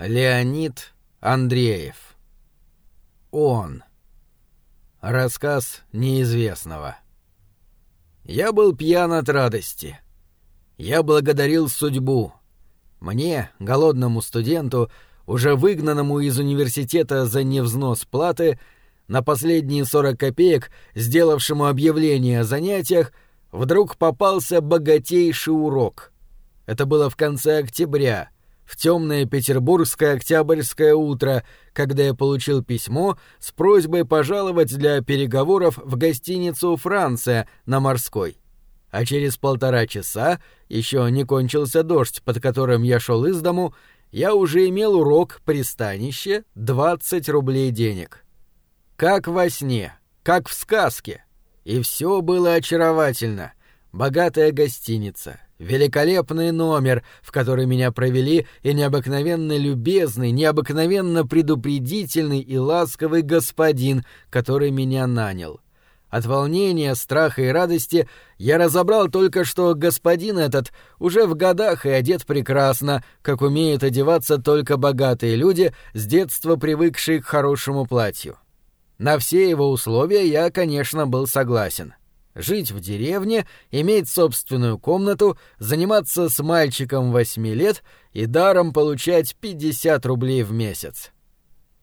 Леонид Андреев. Он. Рассказ неизвестного. Я был пьян от радости. Я благодарил судьбу. Мне, голодному студенту, уже выгнанному из университета за невзнос платы, на последние сорок копеек, сделавшему объявление о занятиях, вдруг попался богатейший урок. Это было в конце октября — в темное петербургское октябрьское утро, когда я получил письмо с просьбой пожаловать для переговоров в гостиницу «Франция» на Морской. А через полтора часа, еще не кончился дождь, под которым я шел из дому, я уже имел урок пристанище 20 рублей денег. Как во сне, как в сказке. И все было очаровательно. Богатая гостиница, Великолепный номер, в который меня провели, и необыкновенно любезный, необыкновенно предупредительный и ласковый господин, который меня нанял. От волнения, страха и радости я разобрал только, что господин этот уже в годах и одет прекрасно, как умеют одеваться только богатые люди, с детства привыкшие к хорошему платью. На все его условия я, конечно, был согласен жить в деревне, иметь собственную комнату, заниматься с мальчиком восьми лет и даром получать 50 рублей в месяц.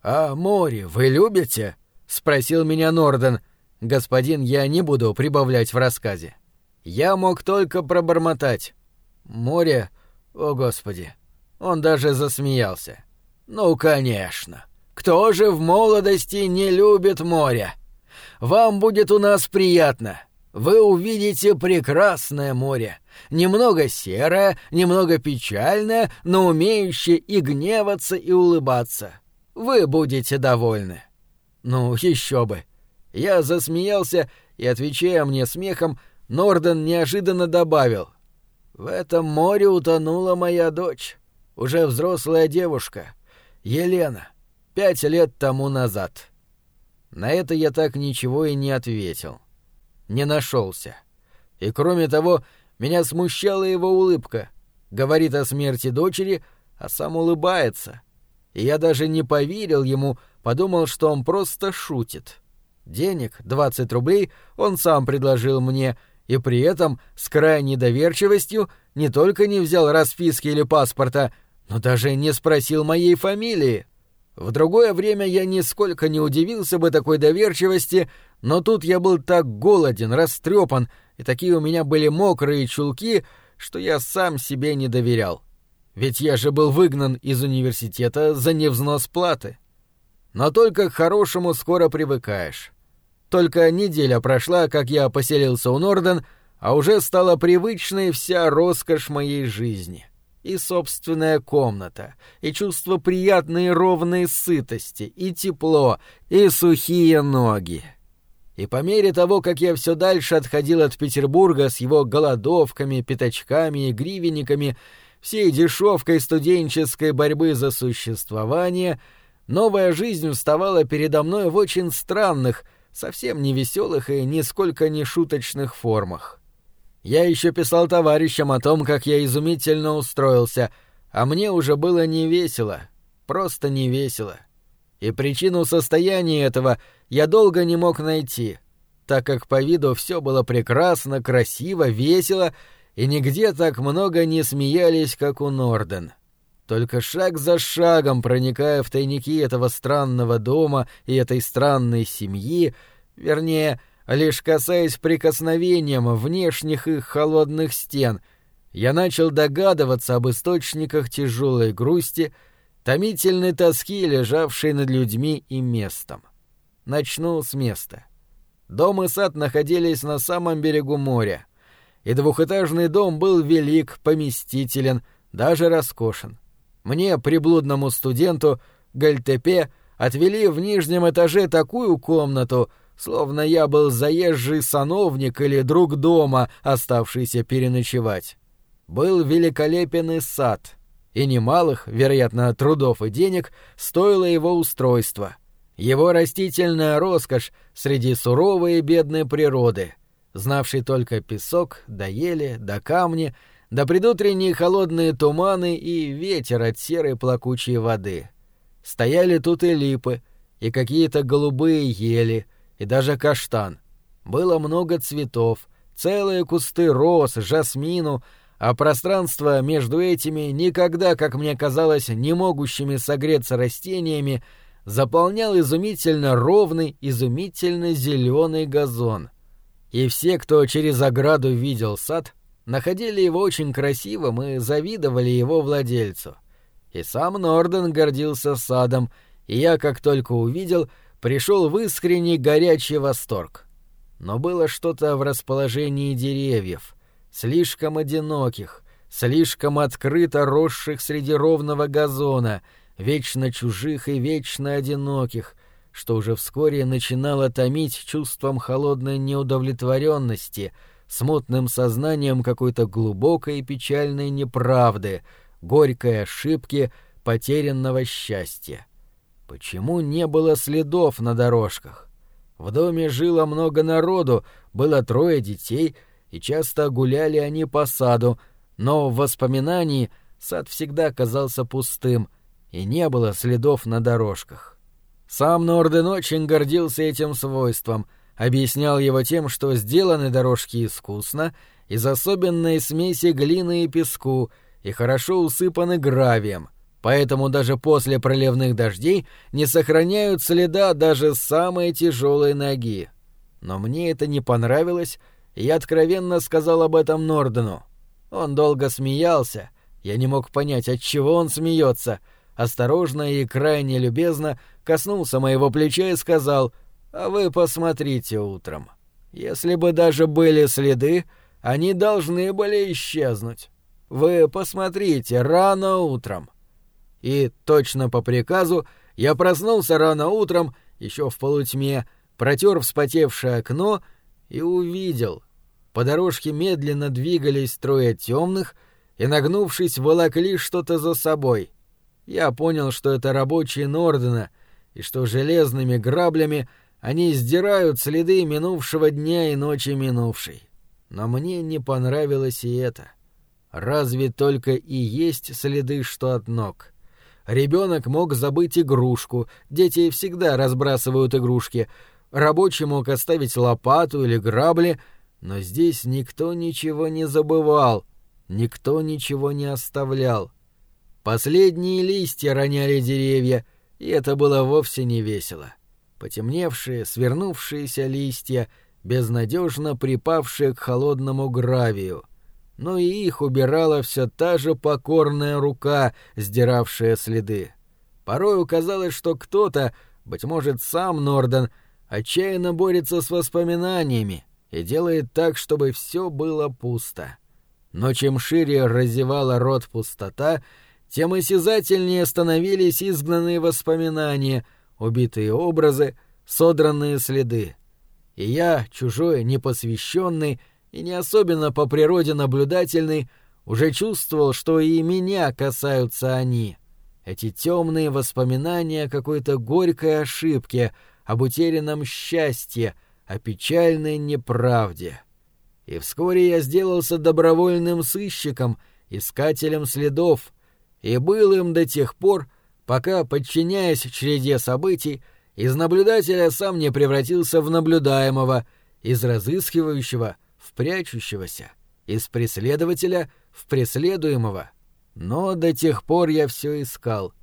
«А море вы любите?» — спросил меня Норден. Господин, я не буду прибавлять в рассказе. Я мог только пробормотать. «Море? О, Господи!» Он даже засмеялся. «Ну, конечно. Кто же в молодости не любит море? Вам будет у нас приятно вы увидите прекрасное море, немного серое, немного печальное, но умеющее и гневаться, и улыбаться. Вы будете довольны. Ну, еще бы. Я засмеялся, и, отвечая мне смехом, Норден неожиданно добавил. «В этом море утонула моя дочь, уже взрослая девушка, Елена, пять лет тому назад». На это я так ничего и не ответил не нашелся. И кроме того, меня смущала его улыбка. Говорит о смерти дочери, а сам улыбается. И я даже не поверил ему, подумал, что он просто шутит. Денег, 20 рублей, он сам предложил мне, и при этом с крайней доверчивостью не только не взял расписки или паспорта, но даже не спросил моей фамилии. В другое время я нисколько не удивился бы такой доверчивости, но тут я был так голоден, растрепан, и такие у меня были мокрые чулки, что я сам себе не доверял. Ведь я же был выгнан из университета за невзнос платы. Но только к хорошему скоро привыкаешь. Только неделя прошла, как я поселился у Норден, а уже стала привычной вся роскошь моей жизни — и собственная комната, и чувство приятной ровной сытости, и тепло, и сухие ноги. И по мере того, как я все дальше отходил от Петербурга с его голодовками, пятачками и гривенниками, всей дешевкой студенческой борьбы за существование, новая жизнь вставала передо мной в очень странных, совсем не веселых и нисколько не шуточных формах. Я еще писал товарищам о том, как я изумительно устроился, а мне уже было не весело, просто не весело. И причину состояния этого я долго не мог найти, так как по виду все было прекрасно, красиво, весело, и нигде так много не смеялись, как у Норден. Только шаг за шагом, проникая в тайники этого странного дома и этой странной семьи, вернее, лишь касаясь прикосновением внешних их холодных стен, я начал догадываться об источниках тяжелой грусти, томительной тоски, лежавшей над людьми и местом. Начну с места. Дом и сад находились на самом берегу моря, и двухэтажный дом был велик, поместителен, даже роскошен. Мне, приблудному студенту, Гальтепе, отвели в нижнем этаже такую комнату — словно я был заезжий сановник или друг дома, оставшийся переночевать. Был великолепен и сад, и немалых, вероятно, трудов и денег стоило его устройство. Его растительная роскошь среди суровой и бедной природы, знавшей только песок, да ели, да камни, да предутренние холодные туманы и ветер от серой плакучей воды. Стояли тут и липы, и какие-то голубые ели, и даже каштан. Было много цветов, целые кусты роз, жасмину, а пространство между этими, никогда, как мне казалось, не могущими согреться растениями, заполнял изумительно ровный, изумительно зеленый газон. И все, кто через ограду видел сад, находили его очень красивым и завидовали его владельцу. И сам Норден гордился садом, и я, как только увидел, пришел в искренний горячий восторг. Но было что-то в расположении деревьев — слишком одиноких, слишком открыто росших среди ровного газона, вечно чужих и вечно одиноких, что уже вскоре начинало томить чувством холодной неудовлетворенности, смутным сознанием какой-то глубокой и печальной неправды, горькой ошибки, потерянного счастья. Почему не было следов на дорожках? В доме жило много народу, было трое детей — и часто гуляли они по саду, но в воспоминании сад всегда казался пустым, и не было следов на дорожках. Сам Норден очень гордился этим свойством, объяснял его тем, что сделаны дорожки искусно, из особенной смеси глины и песку, и хорошо усыпаны гравием, поэтому даже после проливных дождей не сохраняют следа даже самой тяжелой ноги. Но мне это не понравилось, я откровенно сказал об этом Нордену. Он долго смеялся. Я не мог понять, от чего он смеется. Осторожно и крайне любезно коснулся моего плеча и сказал, «А вы посмотрите утром. Если бы даже были следы, они должны были исчезнуть. Вы посмотрите рано утром». И точно по приказу я проснулся рано утром, еще в полутьме, протер вспотевшее окно и увидел, по дорожке медленно двигались трое темных и, нагнувшись, волокли что-то за собой. Я понял, что это рабочие Нордена, и что железными граблями они сдирают следы минувшего дня и ночи минувшей. Но мне не понравилось и это. Разве только и есть следы, что от ног. Ребенок мог забыть игрушку, дети всегда разбрасывают игрушки. Рабочий мог оставить лопату или грабли — но здесь никто ничего не забывал, никто ничего не оставлял. Последние листья роняли деревья, и это было вовсе не весело. Потемневшие, свернувшиеся листья, безнадежно припавшие к холодному гравию. Но и их убирала все та же покорная рука, сдиравшая следы. Порой казалось, что кто-то, быть может, сам Норден, отчаянно борется с воспоминаниями, и делает так, чтобы все было пусто. Но чем шире разевала рот пустота, тем осязательнее становились изгнанные воспоминания, убитые образы, содранные следы. И я, чужой, непосвященный и не особенно по природе наблюдательный, уже чувствовал, что и меня касаются они. Эти темные воспоминания о какой-то горькой ошибке, об утерянном счастье — о печальной неправде. И вскоре я сделался добровольным сыщиком, искателем следов, и был им до тех пор, пока, подчиняясь череде событий, из наблюдателя сам не превратился в наблюдаемого, из разыскивающего прячущегося, из преследователя в преследуемого. Но до тех пор я все искал,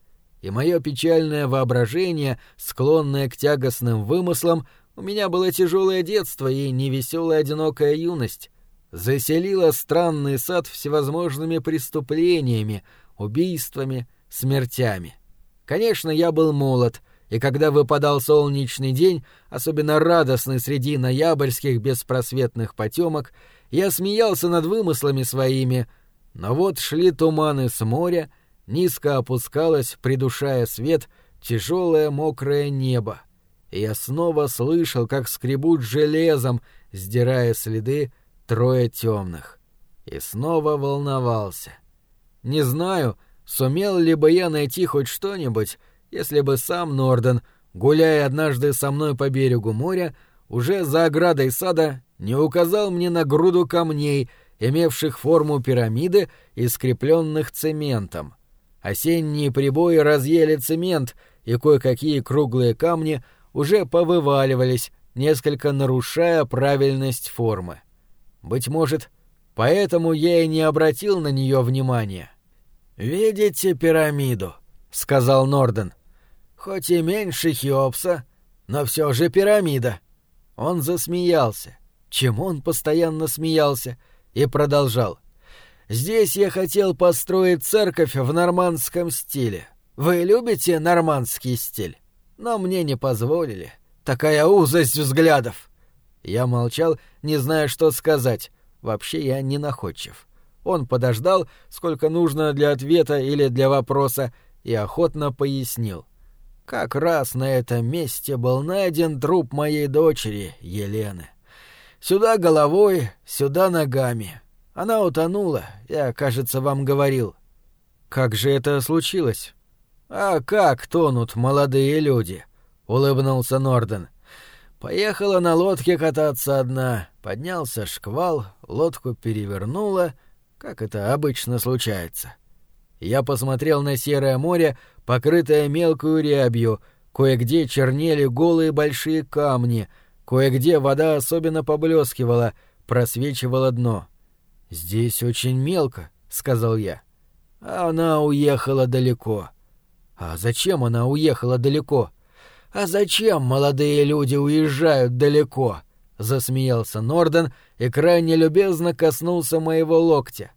и мое печальное воображение, склонное к тягостным вымыслам, у меня было тяжелое детство и невеселая одинокая юность. Заселила странный сад всевозможными преступлениями, убийствами, смертями. Конечно, я был молод, и когда выпадал солнечный день, особенно радостный среди ноябрьских беспросветных потемок, я смеялся над вымыслами своими, но вот шли туманы с моря, низко опускалось, придушая свет, тяжелое мокрое небо и я снова слышал, как скребут железом, сдирая следы трое темных. И снова волновался. Не знаю, сумел ли бы я найти хоть что-нибудь, если бы сам Норден, гуляя однажды со мной по берегу моря, уже за оградой сада не указал мне на груду камней имевших форму пирамиды и скрепленных цементом. Осенние прибои разъели цемент, и кое-какие круглые камни уже повываливались, несколько нарушая правильность формы. Быть может, поэтому я и не обратил на нее внимания. «Видите пирамиду?» — сказал Норден. «Хоть и меньше Хеопса, но все же пирамида». Он засмеялся. Чему он постоянно смеялся? И продолжал. «Здесь я хотел построить церковь в нормандском стиле. Вы любите нормандский стиль? Но мне не позволили. Такая узость взглядов!» Я молчал, не зная, что сказать. Вообще я не находчив. Он подождал, сколько нужно для ответа или для вопроса, и охотно пояснил. Как раз на этом месте был найден труп моей дочери, Елены. Сюда головой, сюда ногами. Она утонула, я, кажется, вам говорил. Как же это случилось? А как тонут молодые люди? улыбнулся Норден. Поехала на лодке кататься одна, поднялся шквал, лодку перевернула, как это обычно случается. Я посмотрел на серое море, покрытое мелкую рябью, кое-где чернели голые большие камни, кое-где вода особенно поблескивала, просвечивало дно. «Здесь очень мелко», — сказал я. «Она уехала далеко». «А зачем она уехала далеко?» «А зачем молодые люди уезжают далеко?» — засмеялся Норден и крайне любезно коснулся моего локтя.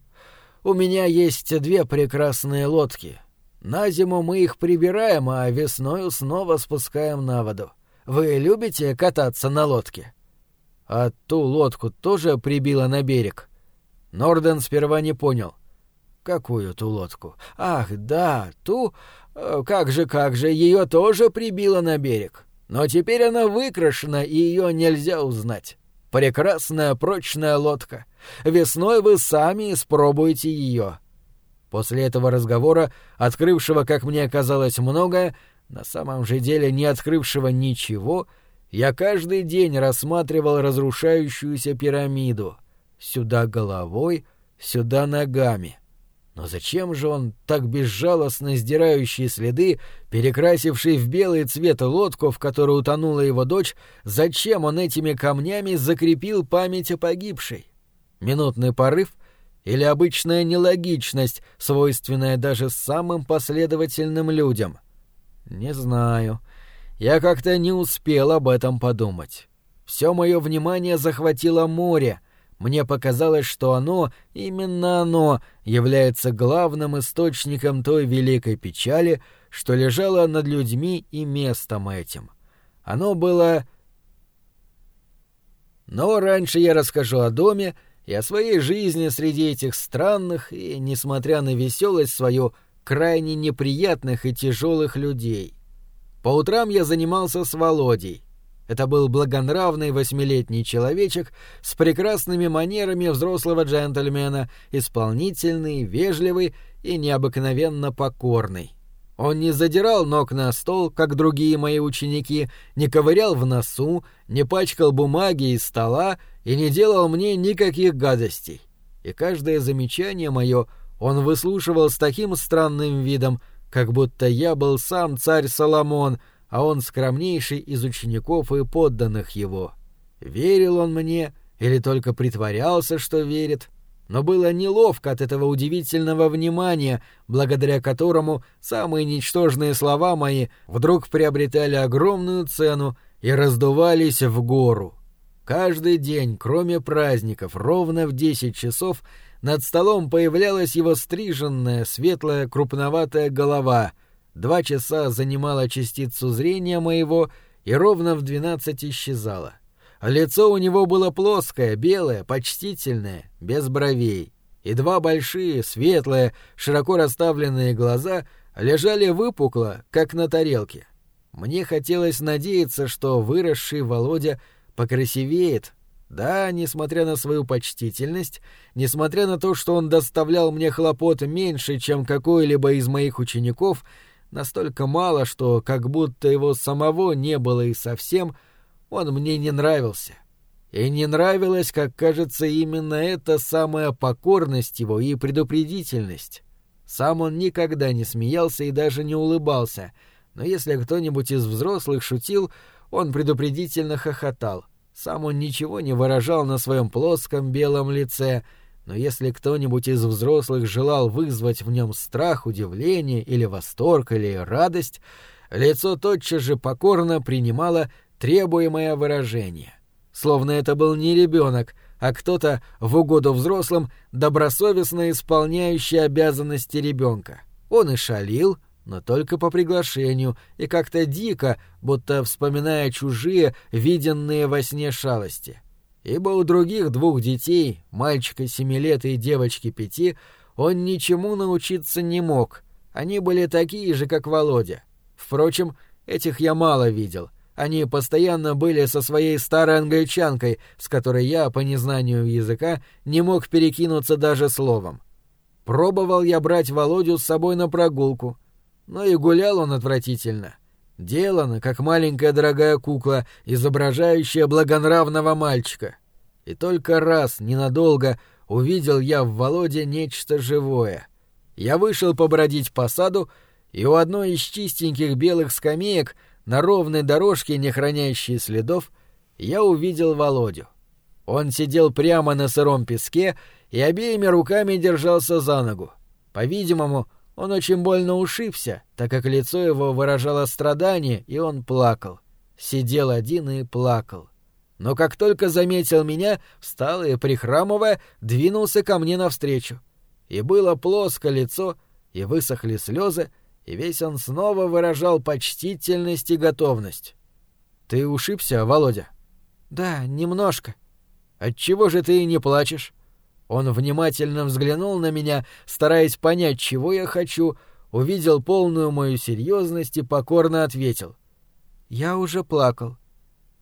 «У меня есть две прекрасные лодки. На зиму мы их прибираем, а весною снова спускаем на воду. Вы любите кататься на лодке?» «А ту лодку тоже прибило на берег?» Норден сперва не понял. «Какую ту лодку? Ах, да, ту... Э, как же, как же, ее тоже прибило на берег. Но теперь она выкрашена, и ее нельзя узнать. Прекрасная прочная лодка. Весной вы сами испробуете ее. После этого разговора, открывшего, как мне казалось, многое, на самом же деле не открывшего ничего, я каждый день рассматривал разрушающуюся пирамиду. Сюда головой, сюда ногами. Но зачем же он, так безжалостно сдирающий следы, перекрасивший в белый цвет лодку, в которой утонула его дочь, зачем он этими камнями закрепил память о погибшей? Минутный порыв или обычная нелогичность, свойственная даже самым последовательным людям? Не знаю. Я как-то не успел об этом подумать. Все мое внимание захватило море — мне показалось, что оно, именно оно, является главным источником той великой печали, что лежало над людьми и местом этим. Оно было... Но раньше я расскажу о доме и о своей жизни среди этих странных и, несмотря на веселость свою, крайне неприятных и тяжелых людей. По утрам я занимался с Володей. Это был благонравный восьмилетний человечек с прекрасными манерами взрослого джентльмена, исполнительный, вежливый и необыкновенно покорный. Он не задирал ног на стол, как другие мои ученики, не ковырял в носу, не пачкал бумаги из стола и не делал мне никаких гадостей. И каждое замечание мое он выслушивал с таким странным видом, как будто я был сам царь Соломон — а он скромнейший из учеников и подданных его. Верил он мне или только притворялся, что верит, но было неловко от этого удивительного внимания, благодаря которому самые ничтожные слова мои вдруг приобретали огромную цену и раздувались в гору. Каждый день, кроме праздников, ровно в десять часов над столом появлялась его стриженная, светлая, крупноватая голова — Два часа занимала частицу зрения моего и ровно в двенадцать исчезала. Лицо у него было плоское, белое, почтительное, без бровей, и два большие, светлые, широко расставленные глаза лежали выпукло, как на тарелке. Мне хотелось надеяться, что выросший Володя покрасивеет. Да, несмотря на свою почтительность, несмотря на то, что он доставлял мне хлопот меньше, чем какой-либо из моих учеников — настолько мало, что как будто его самого не было и совсем, он мне не нравился. И не нравилось, как кажется, именно эта самая покорность его и предупредительность. Сам он никогда не смеялся и даже не улыбался, но если кто-нибудь из взрослых шутил, он предупредительно хохотал. Сам он ничего не выражал на своем плоском белом лице, но если кто-нибудь из взрослых желал вызвать в нем страх, удивление или восторг или радость, лицо тотчас же покорно принимало требуемое выражение. Словно это был не ребенок, а кто-то в угоду взрослым, добросовестно исполняющий обязанности ребенка. Он и шалил, но только по приглашению, и как-то дико, будто вспоминая чужие, виденные во сне шалости. Ибо у других двух детей, мальчика семи лет и девочки пяти, он ничему научиться не мог. Они были такие же, как Володя. Впрочем, этих я мало видел. Они постоянно были со своей старой англичанкой, с которой я, по незнанию языка, не мог перекинуться даже словом. Пробовал я брать Володю с собой на прогулку — но и гулял он отвратительно. Делано, как маленькая дорогая кукла, изображающая благонравного мальчика. И только раз, ненадолго, увидел я в Володе нечто живое. Я вышел побродить по саду, и у одной из чистеньких белых скамеек на ровной дорожке, не хранящей следов, я увидел Володю. Он сидел прямо на сыром песке и обеими руками держался за ногу. По-видимому, он очень больно ушибся, так как лицо его выражало страдание, и он плакал. Сидел один и плакал. Но как только заметил меня, встал и, прихрамывая, двинулся ко мне навстречу. И было плоско лицо, и высохли слезы, и весь он снова выражал почтительность и готовность. «Ты ушибся, Володя?» «Да, немножко». «Отчего же ты не плачешь?» Он внимательно взглянул на меня, стараясь понять, чего я хочу, увидел полную мою серьезность и покорно ответил. «Я уже плакал».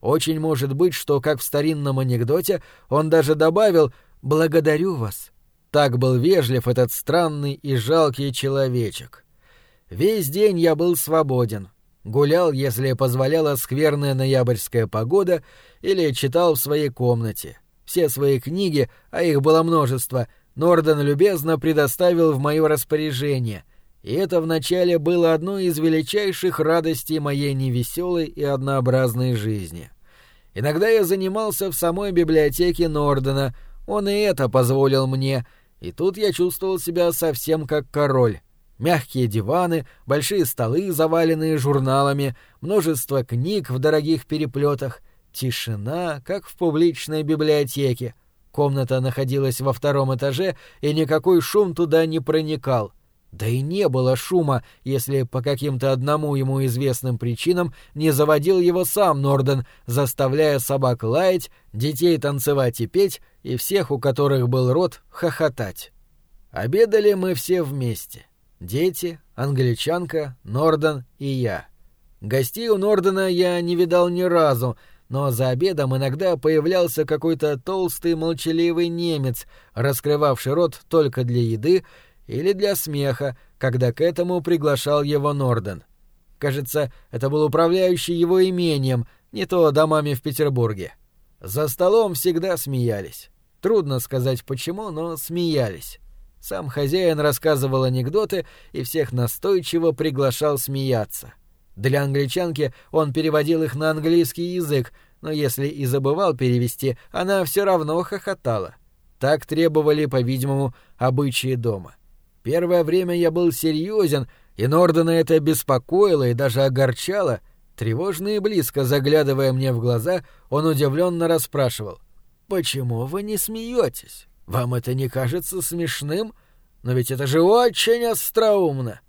Очень может быть, что, как в старинном анекдоте, он даже добавил «благодарю вас». Так был вежлив этот странный и жалкий человечек. Весь день я был свободен. Гулял, если позволяла скверная ноябрьская погода, или читал в своей комнате. Все свои книги, а их было множество, Норден любезно предоставил в мое распоряжение, и это вначале было одной из величайших радостей моей невеселой и однообразной жизни. Иногда я занимался в самой библиотеке Нордена, он и это позволил мне, и тут я чувствовал себя совсем как король. Мягкие диваны, большие столы, заваленные журналами, множество книг в дорогих переплетах, Тишина, как в публичной библиотеке. Комната находилась во втором этаже, и никакой шум туда не проникал. Да и не было шума, если по каким-то одному ему известным причинам не заводил его сам Норден, заставляя собак лаять, детей танцевать и петь, и всех, у которых был рот, хохотать. Обедали мы все вместе. Дети, англичанка, Норден и я. Гостей у Нордена я не видал ни разу, но за обедом иногда появлялся какой-то толстый молчаливый немец, раскрывавший рот только для еды или для смеха, когда к этому приглашал его Норден. Кажется, это был управляющий его имением, не то домами в Петербурге. За столом всегда смеялись. Трудно сказать почему, но смеялись. Сам хозяин рассказывал анекдоты и всех настойчиво приглашал смеяться. — для англичанки он переводил их на английский язык, но если и забывал перевести, она все равно хохотала. Так требовали, по-видимому, обычаи дома. Первое время я был серьезен, и Нордена это беспокоило и даже огорчало. Тревожно и близко заглядывая мне в глаза, он удивленно расспрашивал. «Почему вы не смеетесь? Вам это не кажется смешным? Но ведь это же очень остроумно!»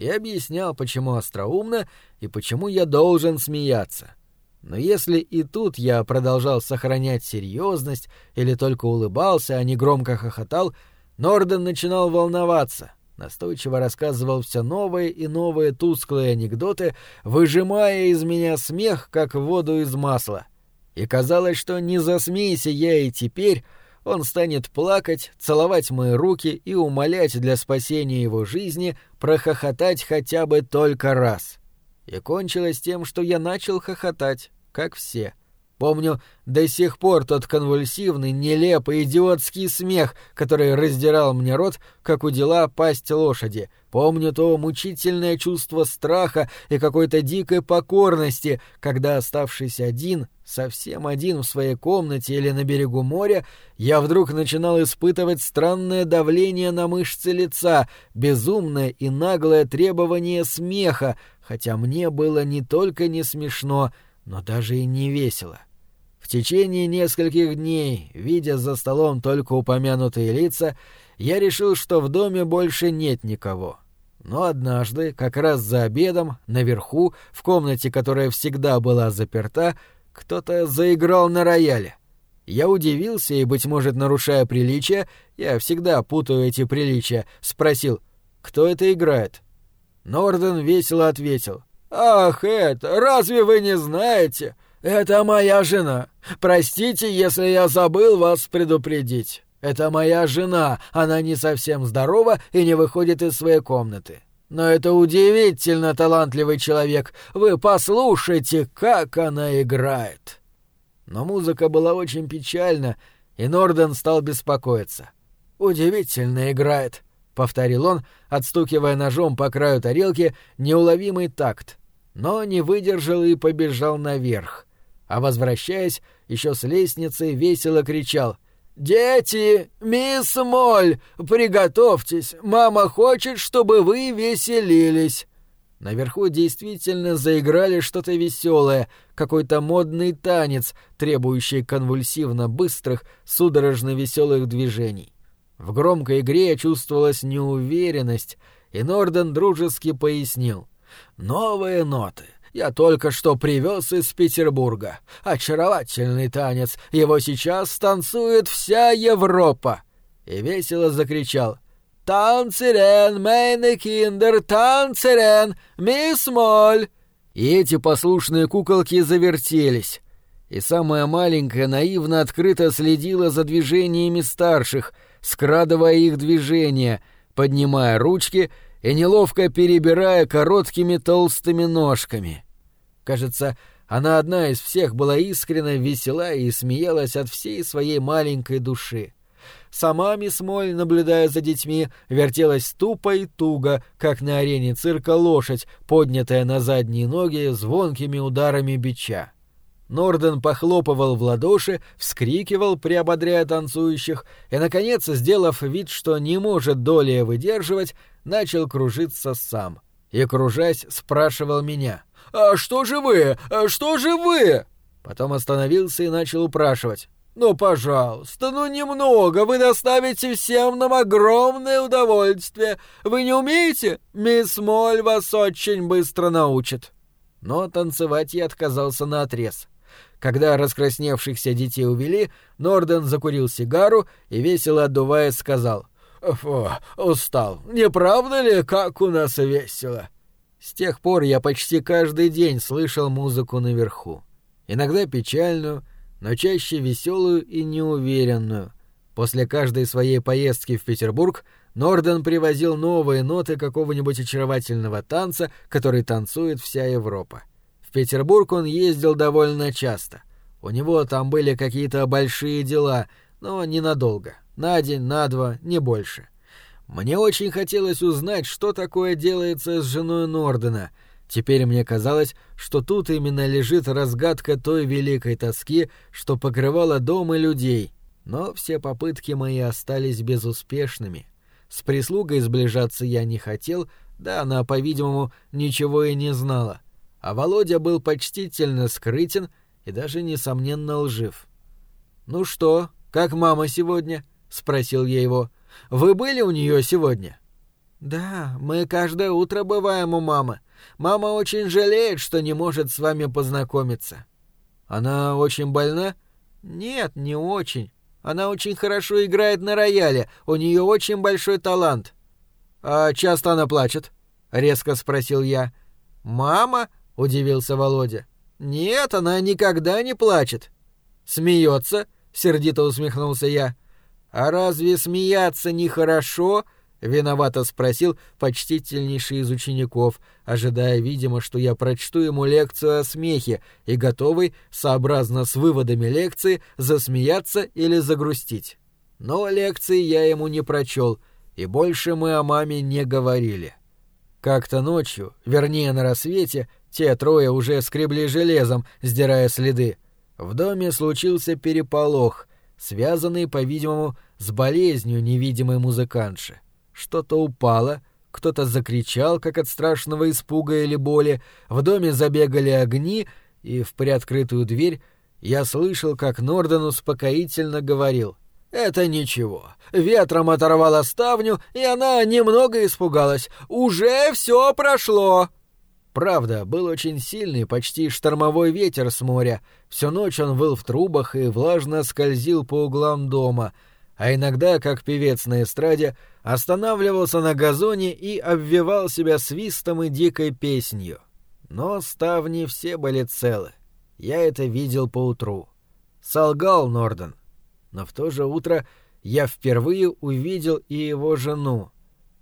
И объяснял, почему остроумно и почему я должен смеяться. Но если и тут я продолжал сохранять серьезность или только улыбался, а не громко хохотал, Норден начинал волноваться, настойчиво рассказывал все новые и новые тусклые анекдоты, выжимая из меня смех, как воду из масла. И казалось, что не засмейся я и теперь, он станет плакать, целовать мои руки и умолять для спасения его жизни прохохотать хотя бы только раз. И кончилось тем, что я начал хохотать, как все. Помню до сих пор тот конвульсивный, нелепый, идиотский смех, который раздирал мне рот, как у дела пасть лошади. Помню то мучительное чувство страха и какой-то дикой покорности, когда, оставшись один, совсем один в своей комнате или на берегу моря, я вдруг начинал испытывать странное давление на мышцы лица, безумное и наглое требование смеха, хотя мне было не только не смешно, но даже и не весело. Течение нескольких дней, видя за столом только упомянутые лица, я решил, что в доме больше нет никого. Но однажды, как раз за обедом, наверху, в комнате, которая всегда была заперта, кто-то заиграл на рояле. Я удивился и, быть может, нарушая приличия, я всегда путаю эти приличия, спросил, кто это играет. Норден весело ответил. «Ах, это, разве вы не знаете? «Это моя жена. Простите, если я забыл вас предупредить. Это моя жена, она не совсем здорова и не выходит из своей комнаты. Но это удивительно талантливый человек. Вы послушайте, как она играет». Но музыка была очень печальна, и Норден стал беспокоиться. «Удивительно играет», — повторил он, отстукивая ножом по краю тарелки неуловимый такт, но не выдержал и побежал наверх а возвращаясь, еще с лестницы весело кричал «Дети! Мисс Моль! Приготовьтесь! Мама хочет, чтобы вы веселились!» Наверху действительно заиграли что-то веселое, какой-то модный танец, требующий конвульсивно быстрых, судорожно веселых движений. В громкой игре чувствовалась неуверенность, и Норден дружески пояснил. «Новые ноты, я только что привез из Петербурга. Очаровательный танец. Его сейчас танцует вся Европа. И весело закричал. «Танцерен, мейне киндер, танцерен, мисс Моль!» И эти послушные куколки завертелись. И самая маленькая наивно открыто следила за движениями старших, скрадывая их движения, поднимая ручки — и неловко перебирая короткими толстыми ножками. Кажется, она одна из всех была искренне весела и смеялась от всей своей маленькой души. Сама мисс Моль, наблюдая за детьми, вертелась тупо и туго, как на арене цирка лошадь, поднятая на задние ноги звонкими ударами бича. Норден похлопывал в ладоши, вскрикивал, приободряя танцующих, и, наконец, сделав вид, что не может долее выдерживать, начал кружиться сам. И, кружась, спрашивал меня. «А что же вы? А что же вы?» Потом остановился и начал упрашивать. «Ну, пожалуйста, ну немного, вы доставите всем нам огромное удовольствие. Вы не умеете? Мисс Моль вас очень быстро научит». Но танцевать я отказался наотрез. Когда раскрасневшихся детей увели, Норден закурил сигару и, весело отдуваясь, сказал «Фу, устал. Не правда ли, как у нас весело?» С тех пор я почти каждый день слышал музыку наверху. Иногда печальную, но чаще веселую и неуверенную. После каждой своей поездки в Петербург Норден привозил новые ноты какого-нибудь очаровательного танца, который танцует вся Европа. В Петербург он ездил довольно часто. У него там были какие-то большие дела, но ненадолго. На день, на два, не больше. Мне очень хотелось узнать, что такое делается с женой Нордена. Теперь мне казалось, что тут именно лежит разгадка той великой тоски, что покрывала дом и людей. Но все попытки мои остались безуспешными. С прислугой сближаться я не хотел, да она, по-видимому, ничего и не знала а Володя был почтительно скрытен и даже, несомненно, лжив. «Ну что, как мама сегодня?» — спросил я его. «Вы были у нее сегодня?» «Да, мы каждое утро бываем у мамы. Мама очень жалеет, что не может с вами познакомиться». «Она очень больна?» «Нет, не очень. Она очень хорошо играет на рояле, у нее очень большой талант». «А часто она плачет?» — резко спросил я. «Мама?» Удивился Володя. Нет, она никогда не плачет. Смеется? сердито усмехнулся я. А разве смеяться нехорошо? — виновато спросил почтительнейший из учеников, ожидая, видимо, что я прочту ему лекцию о смехе и готовый, сообразно с выводами лекции, засмеяться или загрустить. Но лекции я ему не прочел, и больше мы о маме не говорили. Как-то ночью, вернее на рассвете, те трое уже скребли железом, сдирая следы. В доме случился переполох, связанный, по-видимому, с болезнью невидимой музыкантши. Что-то упало, кто-то закричал, как от страшного испуга или боли, в доме забегали огни, и в приоткрытую дверь я слышал, как Норден успокоительно говорил. «Это ничего. Ветром оторвала ставню, и она немного испугалась. Уже все прошло!» Правда, был очень сильный, почти штормовой ветер с моря. Всю ночь он выл в трубах и влажно скользил по углам дома — а иногда, как певец на эстраде, останавливался на газоне и обвивал себя свистом и дикой песнью. Но ставни все были целы. Я это видел поутру. Солгал Норден. Но в то же утро я впервые увидел и его жену.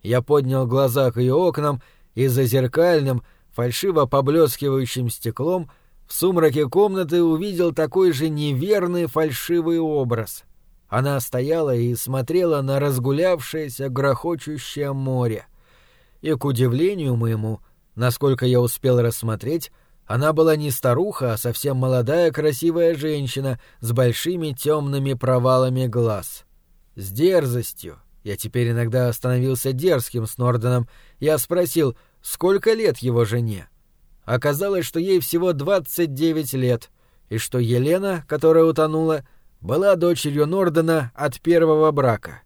Я поднял глаза к ее окнам и за зеркальным, фальшиво поблескивающим стеклом в сумраке комнаты увидел такой же неверный фальшивый образ. Она стояла и смотрела на разгулявшееся грохочущее море. И, к удивлению моему, насколько я успел рассмотреть, она была не старуха, а совсем молодая красивая женщина с большими темными провалами глаз. С дерзостью. Я теперь иногда становился дерзким с Норденом. Я спросил, сколько лет его жене. Оказалось, что ей всего 29 лет, и что Елена, которая утонула, — была дочерью Нордена от первого брака.